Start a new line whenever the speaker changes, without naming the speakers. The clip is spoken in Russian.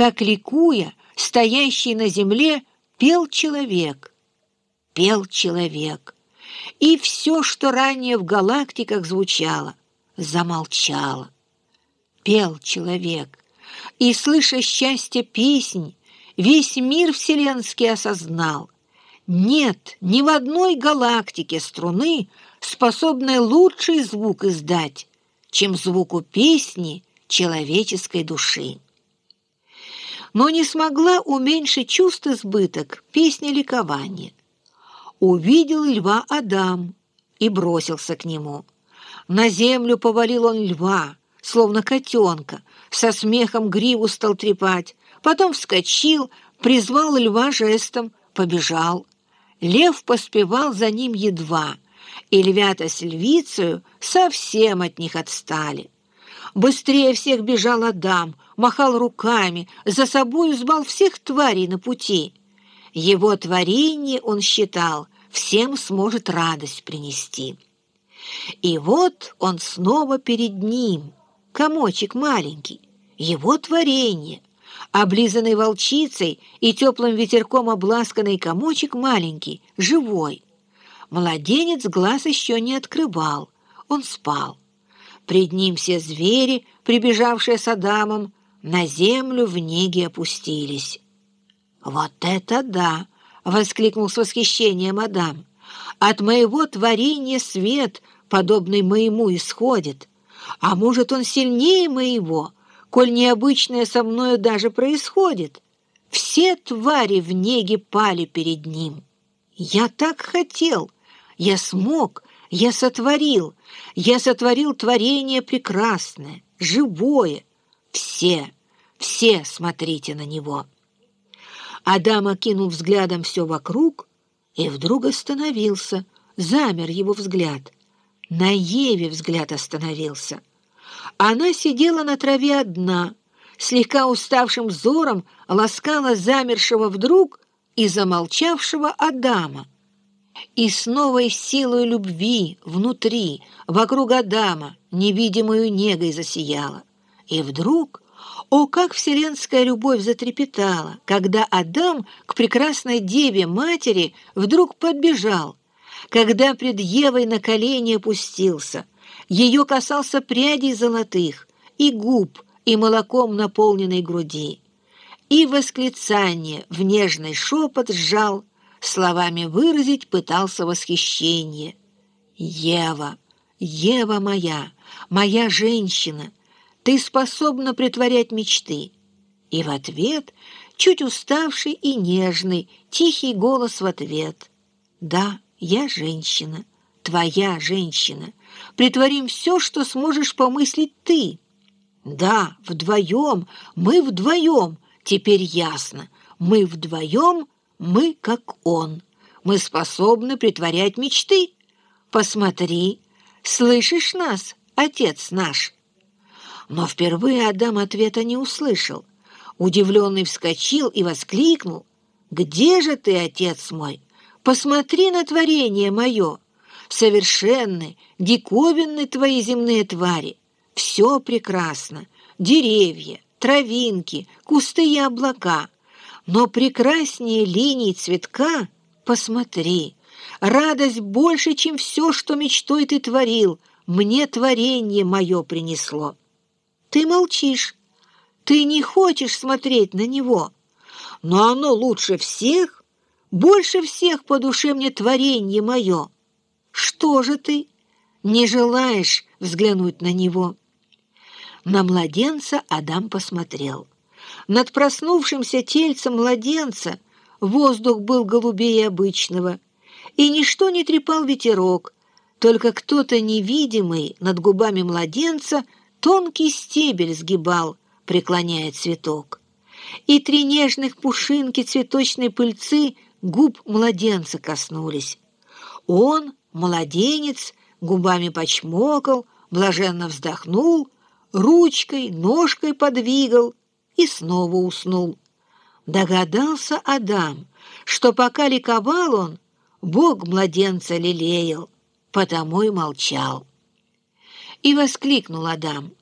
как ликуя, стоящий на земле, пел человек. Пел человек. И все, что ранее в галактиках звучало, замолчало. Пел человек. И, слыша счастье песнь, весь мир вселенский осознал. Нет ни в одной галактике струны, способной лучший звук издать, чем звуку песни человеческой души. Но не смогла уменьшить чувств избыток песня ликования. Увидел льва Адам и бросился к нему. На землю повалил он льва, словно котенка, со смехом гриву стал трепать, потом вскочил, призвал льва жестом, побежал. Лев поспевал за ним едва — и львята с львицею совсем от них отстали. Быстрее всех бежал Адам, махал руками, за собою звал всех тварей на пути. Его творение, он считал, всем сможет радость принести. И вот он снова перед ним, комочек маленький, его творение, облизанный волчицей и теплым ветерком обласканный комочек маленький, живой — Младенец глаз еще не открывал, он спал. Пред ним все звери, прибежавшие с Адамом, на землю в неге опустились. «Вот это да!» — воскликнул с восхищением Адам. «От моего творения свет, подобный моему, исходит. А может, он сильнее моего, коль необычное со мною даже происходит? Все твари в неге пали перед ним. Я так хотел!» Я смог, я сотворил, я сотворил творение прекрасное, живое. Все, все смотрите на него. Адам окинул взглядом все вокруг и вдруг остановился, замер его взгляд. На Еве взгляд остановился. Она сидела на траве одна, слегка уставшим взором ласкала замершего вдруг и замолчавшего Адама. И с новой силой любви внутри, вокруг Адама, невидимую негой засияла. И вдруг, о, как вселенская любовь затрепетала, когда Адам к прекрасной деве матери вдруг подбежал, когда пред Евой на колени опустился, ее касался прядей золотых и губ, и молоком наполненной груди. И восклицание в нежный шепот сжал, словами выразить пытался восхищение. «Ева, Ева моя, моя женщина, ты способна притворять мечты». И в ответ чуть уставший и нежный, тихий голос в ответ. «Да, я женщина, твоя женщина. Притворим все, что сможешь помыслить ты». «Да, вдвоем, мы вдвоем, теперь ясно, мы вдвоем — мы как он. Мы способны притворять мечты. Посмотри, слышишь нас, отец наш?» Но впервые Адам ответа не услышал. Удивленный вскочил и воскликнул. «Где же ты, отец мой? Посмотри на творение мое! Совершенны, диковинны твои земные твари! Все прекрасно! Деревья, травинки, кусты и облака — но прекраснее линий цветка посмотри. Радость больше, чем все, что мечтой ты творил, мне творение мое принесло. Ты молчишь, ты не хочешь смотреть на него, но оно лучше всех, больше всех по душе мне творение мое. Что же ты не желаешь взглянуть на него?» На младенца Адам посмотрел. Над проснувшимся тельцем младенца воздух был голубее обычного, и ничто не трепал ветерок, только кто-то невидимый над губами младенца тонкий стебель сгибал, преклоняя цветок. И три нежных пушинки цветочной пыльцы губ младенца коснулись. Он, младенец, губами почмокал, блаженно вздохнул, ручкой, ножкой подвигал, и снова уснул. Догадался Адам, что пока ликовал он, Бог младенца лелеял, потому и молчал. И воскликнул Адам,